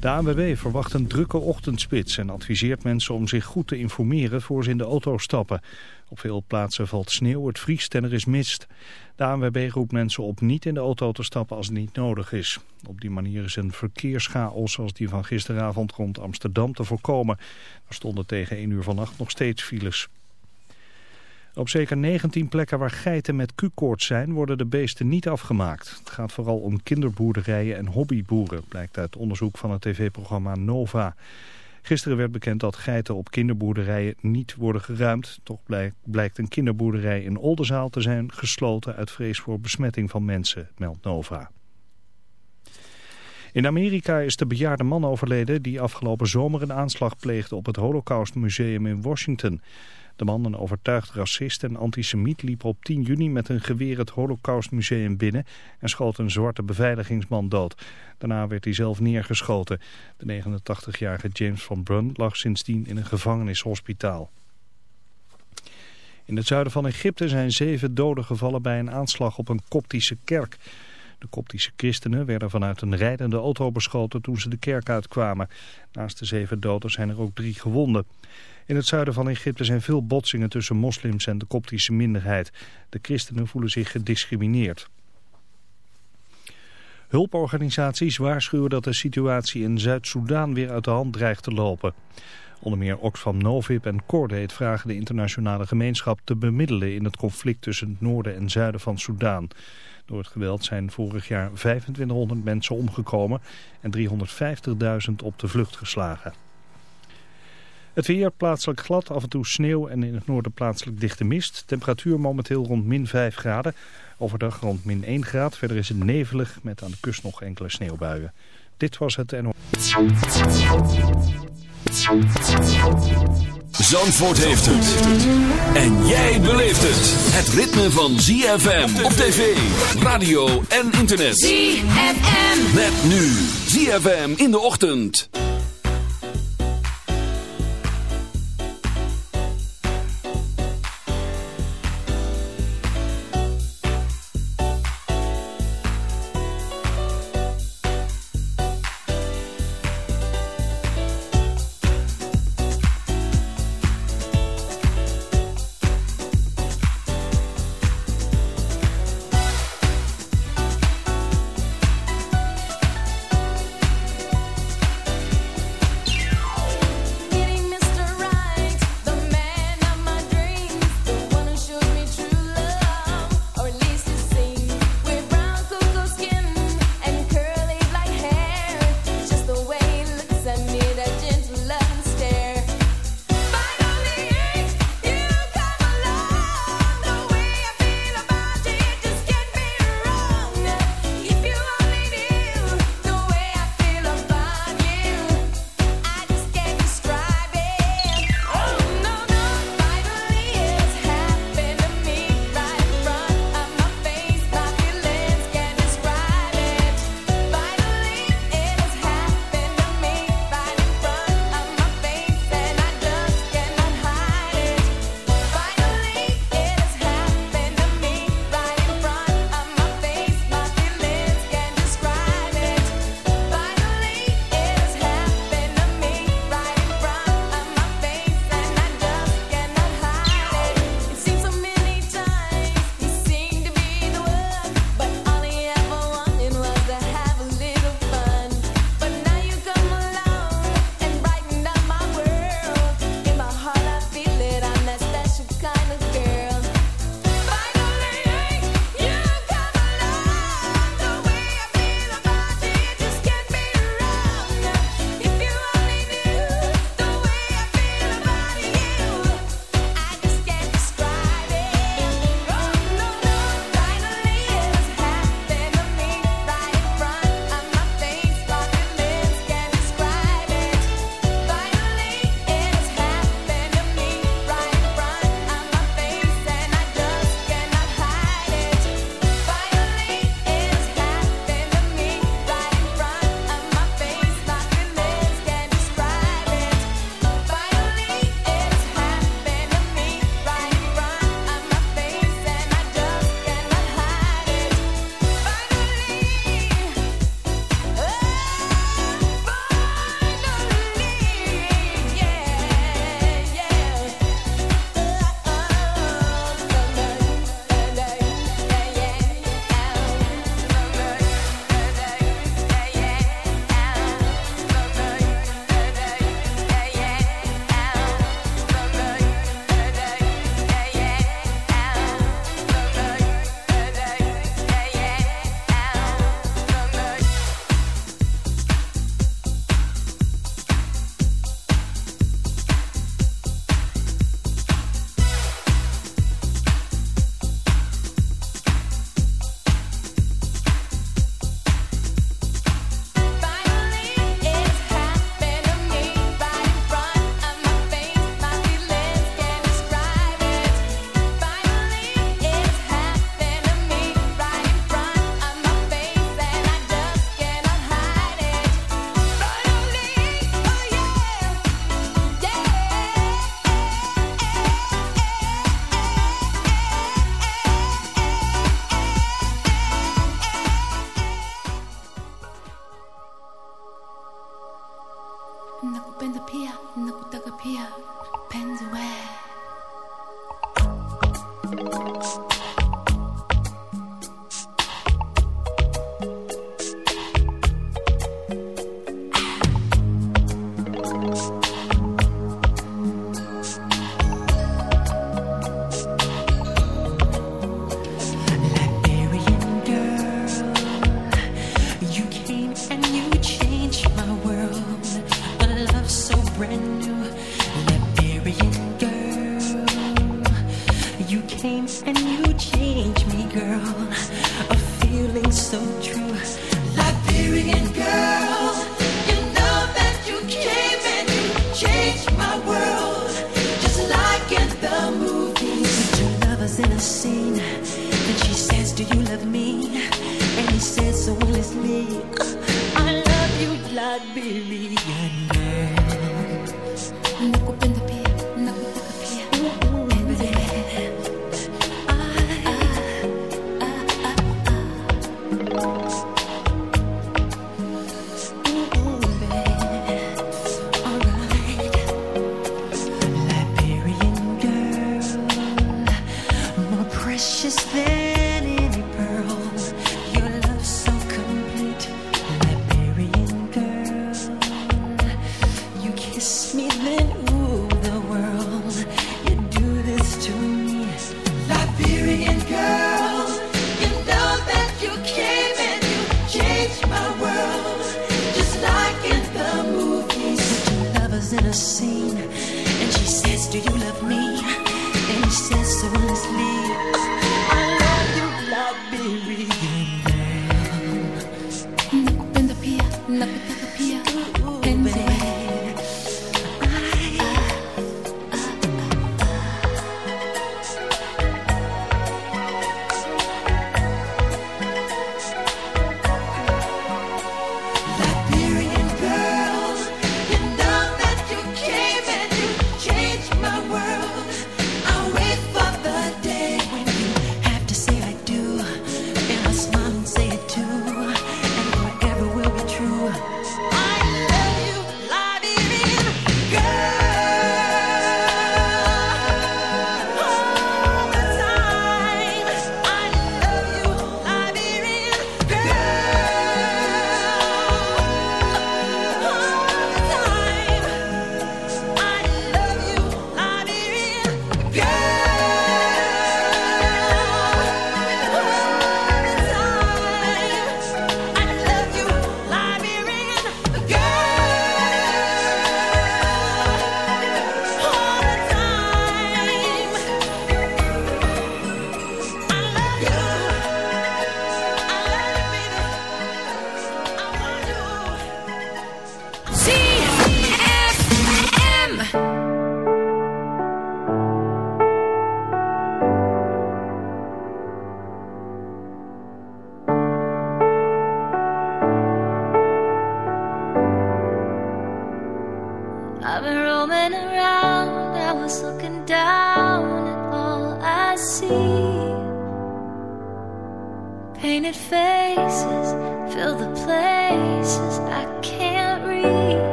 De ANWB verwacht een drukke ochtendspits en adviseert mensen om zich goed te informeren voor ze in de auto stappen. Op veel plaatsen valt sneeuw, het vriest en er is mist. De ANWB roept mensen op niet in de auto te stappen als het niet nodig is. Op die manier is een verkeerschaos zoals die van gisteravond rond Amsterdam te voorkomen. Er stonden tegen 1 uur vannacht nog steeds files. Op zeker 19 plekken waar geiten met Q-koorts zijn, worden de beesten niet afgemaakt. Het gaat vooral om kinderboerderijen en hobbyboeren, blijkt uit onderzoek van het tv-programma Nova. Gisteren werd bekend dat geiten op kinderboerderijen niet worden geruimd. Toch blijkt een kinderboerderij in Oldenzaal te zijn gesloten uit vrees voor besmetting van mensen, meldt Nova. In Amerika is de bejaarde man overleden die afgelopen zomer een aanslag pleegde op het Holocaustmuseum in Washington. De man, een overtuigd racist en antisemiet, liep op 10 juni met een geweer het Holocaustmuseum binnen en schoot een zwarte beveiligingsman dood. Daarna werd hij zelf neergeschoten. De 89-jarige James van Brun lag sindsdien in een gevangenishospitaal. In het zuiden van Egypte zijn zeven doden gevallen bij een aanslag op een koptische kerk. De koptische christenen werden vanuit een rijdende auto beschoten toen ze de kerk uitkwamen. Naast de zeven doden zijn er ook drie gewonden. In het zuiden van Egypte zijn veel botsingen tussen moslims en de koptische minderheid. De christenen voelen zich gediscrimineerd. Hulporganisaties waarschuwen dat de situatie in Zuid-Soedan weer uit de hand dreigt te lopen. Onder meer Oxfam Novib en Cordate vragen de internationale gemeenschap te bemiddelen in het conflict tussen het noorden en zuiden van Soedan. Door het geweld zijn vorig jaar 2500 mensen omgekomen en 350.000 op de vlucht geslagen. Het weer plaatselijk glad, af en toe sneeuw en in het noorden plaatselijk dichte mist. Temperatuur momenteel rond min 5 graden. Overdag rond min 1 graad. Verder is het nevelig met aan de kust nog enkele sneeuwbuien. Dit was het NO. Zandvoort heeft het. En jij beleeft het. Het ritme van ZFM op tv, radio en internet. ZFM. Met nu ZFM in de ochtend. and you change me, girl. A feeling so.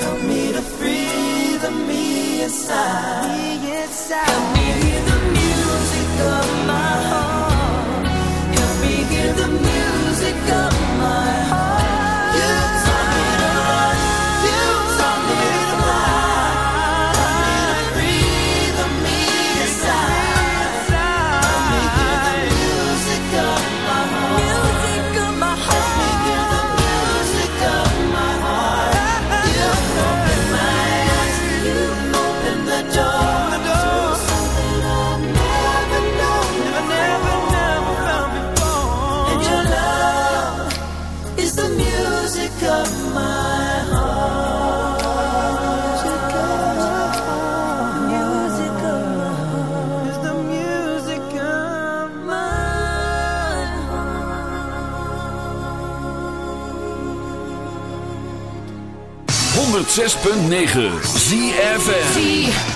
help me to free inside. Me inside. 106.9 ZFM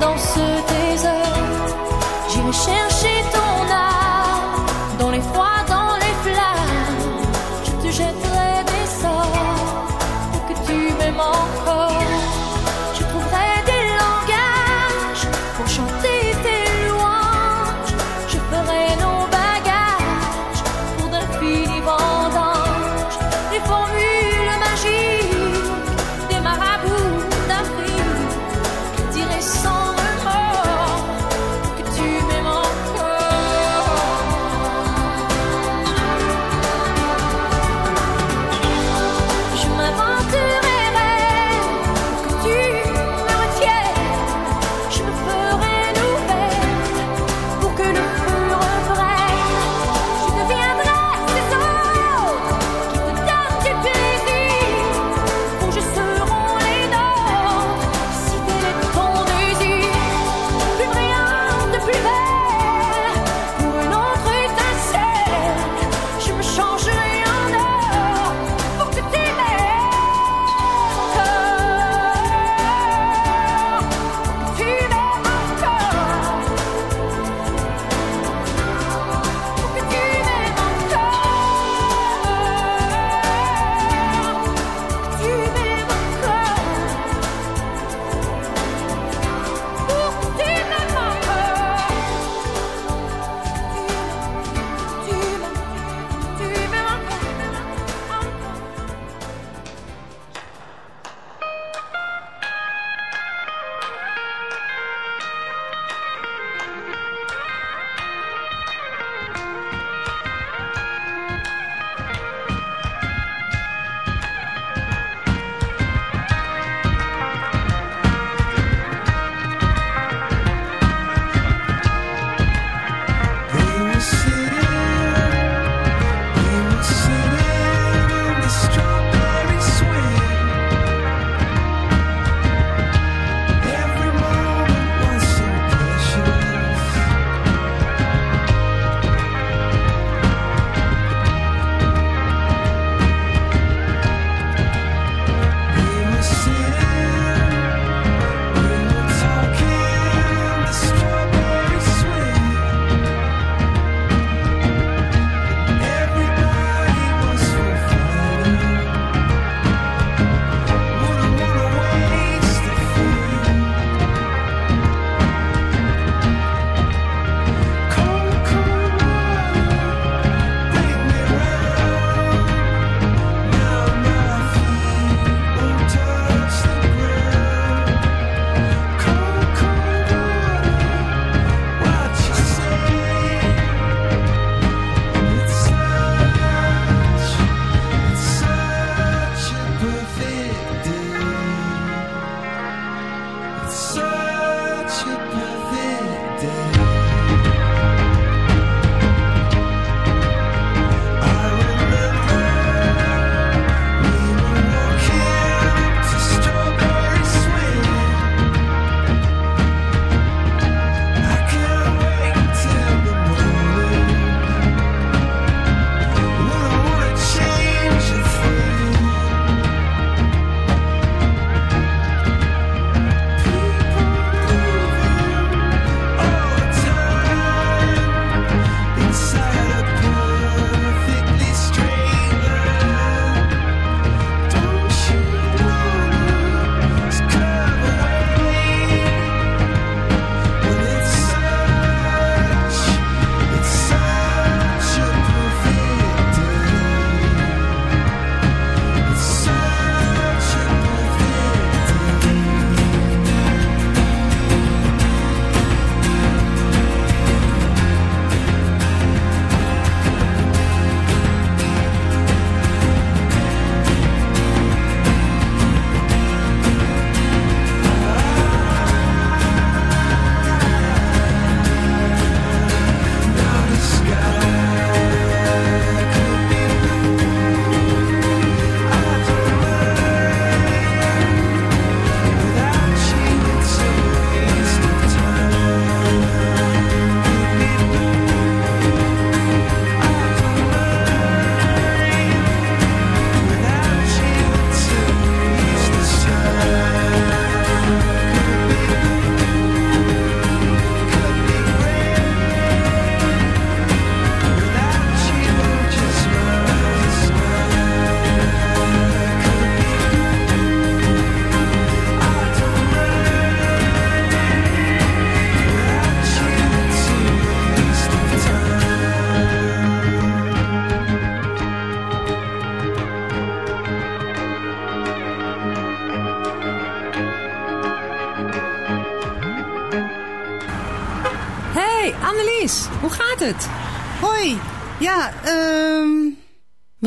dans ce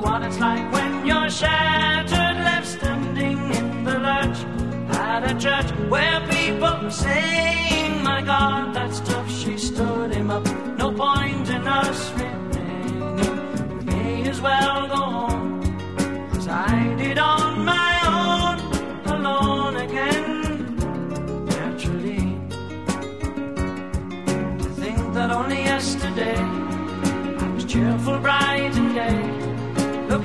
what it's like when you're shattered, left standing in the lurch at a church where people were saying, My God, that's tough. She stood him up. No point in us remaining. We may as well go on as I did on my own, alone again. Naturally, to think that only yesterday I was cheerful, bright and gay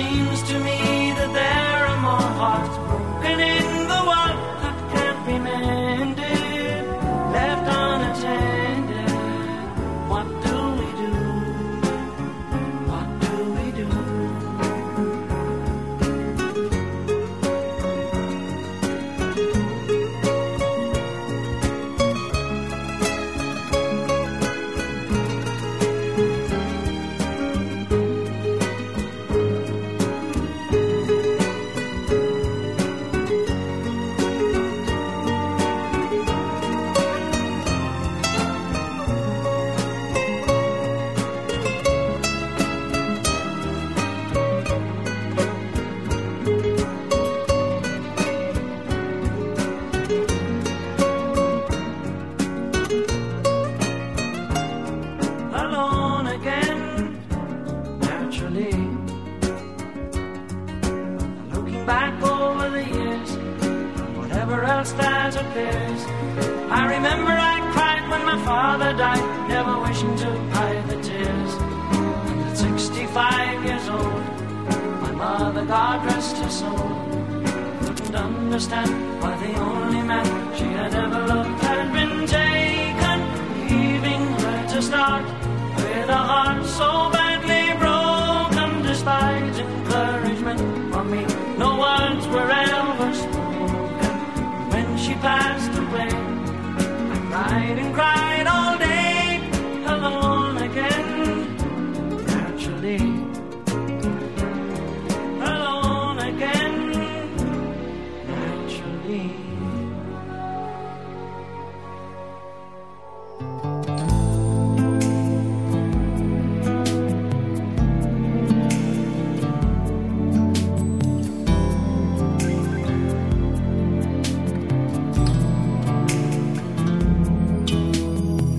You.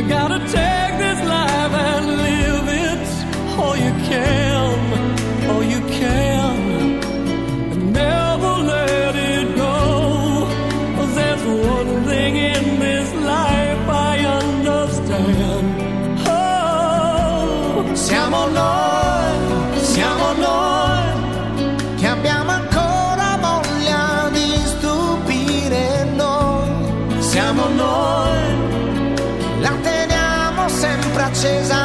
You gotta take this life and live it. All you can, all you can. And never let it there's one thing in this life I understand. Oh, Siamo noi, siamo noi sempre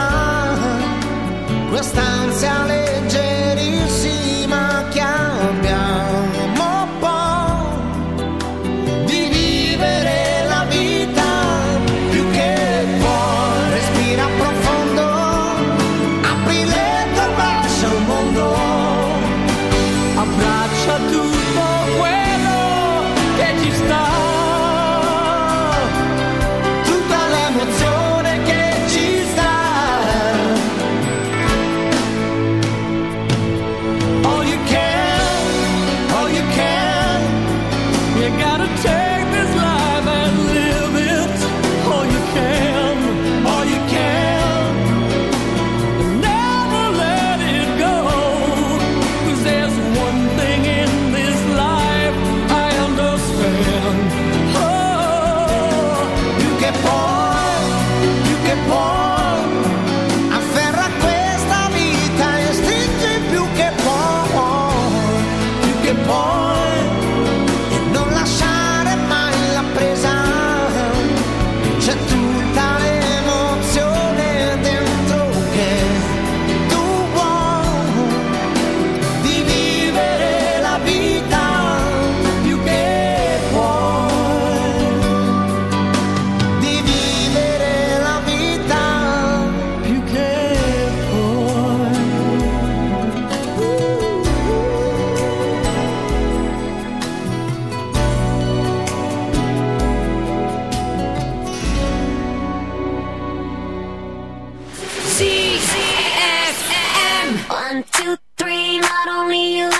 One, two, three. Not only you